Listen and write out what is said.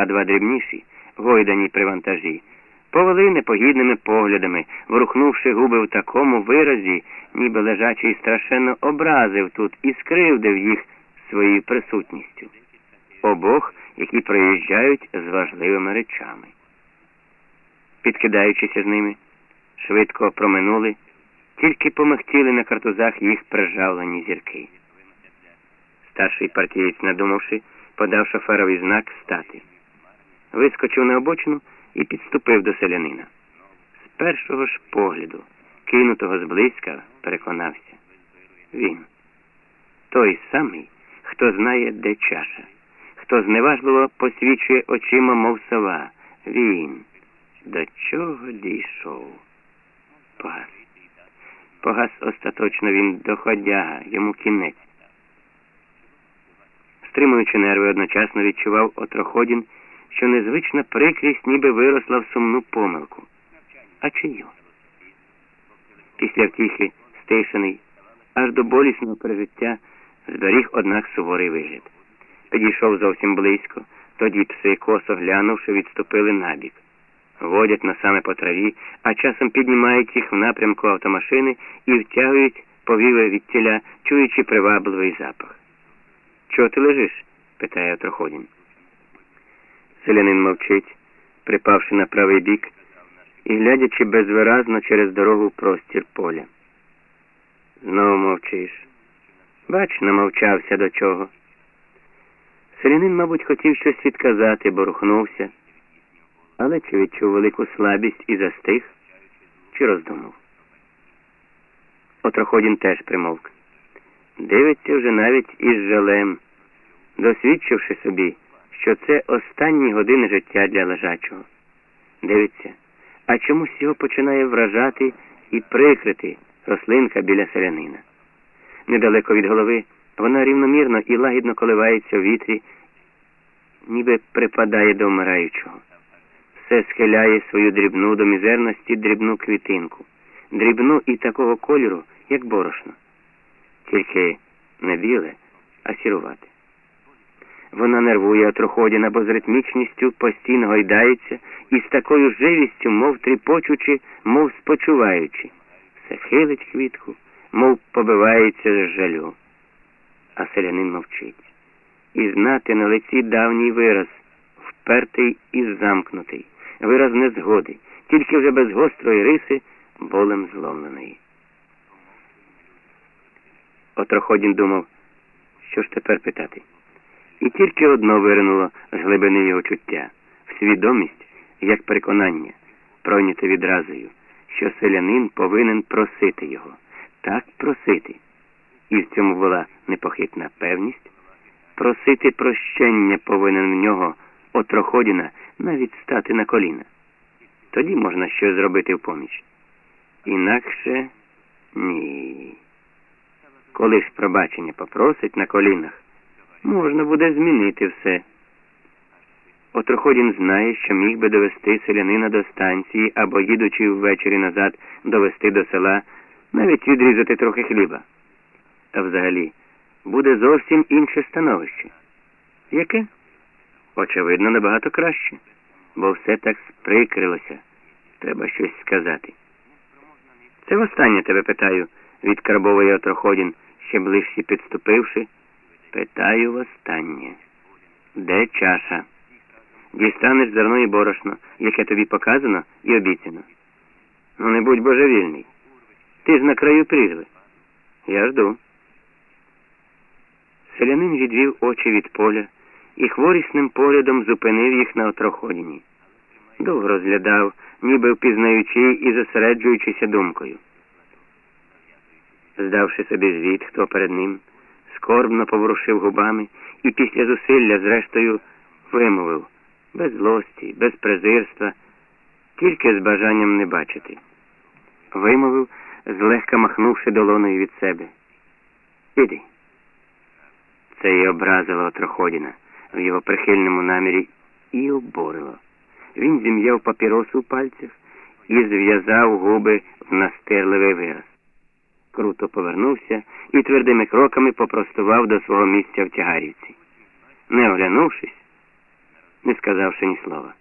а два дрібніші, гойдані при вантажі, повели непогідними поглядами, врухнувши губи в такому виразі, ніби лежачий страшенно образив тут і скривдив їх своєю присутністю. Обох, які проїжджають з важливими речами. Підкидаючися з ними, швидко проминули, тільки помихтіли на картузах їх прижавлені зірки. Старший партієць, надумавши, подав шоферові знак стати. Вискочив на обочину і підступив до селянина. З першого ж погляду, кинутого зблизька, переконався. Він той самий, хто знає, де чаша, хто зневажливо посвічує очима, мов сова. Він до чого дійшов? Погас. Погас остаточно він доходяга, йому кінець. Стримуючи нерви, одночасно відчував отроходін, що незвична прикрість ніби виросла в сумну помилку. А чию? Після втіхи, стишений, аж до болісного пережиття, зберіг, однак, суворий вигляд. Підійшов зовсім близько, тоді пси, косо глянувши, відступили набік. Водять носами по траві, а часом піднімають їх в напрямку автомашини і втягують повіли від тіля, чуючи привабливий запах. Чого ти лежиш? питає отроходін. Селянин мовчить, припавши на правий бік і глядячи безвиразно через дорогу простір поля. Знову мовчиш. Бач, намовчався до чого. Селянин, мабуть, хотів щось відказати, бо рухнувся, але чи відчув велику слабість і застиг, чи роздумав. Отроходін теж примовк. Дивиться вже навіть із жалем, досвідчивши собі, що це останні години життя для лежачого. Дивиться, а чомусь його починає вражати і прикрити рослинка біля селянина. Недалеко від голови вона рівномірно і лагідно коливається в вітрі, ніби припадає до вмираючого. Все схиляє свою дрібну до мізерності дрібну квітинку, дрібну і такого кольору, як борошно. Тільки не біле, а сірувате. Вона нервує отроходіна, бо з ритмічністю постійно гойдається і з такою живістю, мов тріпочучи, мов спочуваючи. Все хилить квітку, мов побивається з жалю. А селянин мовчить. І знати на лиці давній вираз, впертий і замкнутий, вираз незгоди, тільки вже без гострої риси, болем зломленої. Отроходін думав, що ж тепер питати. І тільки одно виринуло з глибини його чуття, свідомість, як переконання, пройняте відразою, що селянин повинен просити його, так просити. І в цьому була непохитна певність. Просити прощення повинен в нього отроходіна навіть стати на коліна. Тоді можна щось зробити в поміч. Інакше ні. Коли ж пробачення попросить на колінах, можна буде змінити все. Отроходін знає, що міг би довести селянина до станції або, їдучи ввечері назад, довести до села, навіть відрізати трохи хліба. Та взагалі буде зовсім інше становище. Яке? Очевидно, набагато краще, бо все так сприкрилося. Треба щось сказати. Це востаннє тебе питаю, відкарбовує отроходін, ще ближче підступивши. Питаю востаннє. Де чаша? Дістанеш зерно і борошно, яке тобі показано і обіцяно. Ну, не будь божевільний. Ти ж на краю прірви. Я жду. Селянин відвів очі від поля і хворісним поглядом зупинив їх на отроходіні. Довго розглядав, ніби впізнаючи і зосереджуючися думкою. Здавши собі звіт, хто перед ним, скорбно поворушив губами і після зусилля, зрештою, вимовив без злості, без презирства, тільки з бажанням не бачити. Вимовив, злегка махнувши долоною від себе. Іди. Це й образило отроходіна в його прихильному намірі і оборило. Він зім'яв папіросу в пальцях і зв'язав губи в настирливий вираз. Круто повернувся і твердими кроками попростував до свого місця в тягарівці. Не оглянувшись, не сказавши ні слова.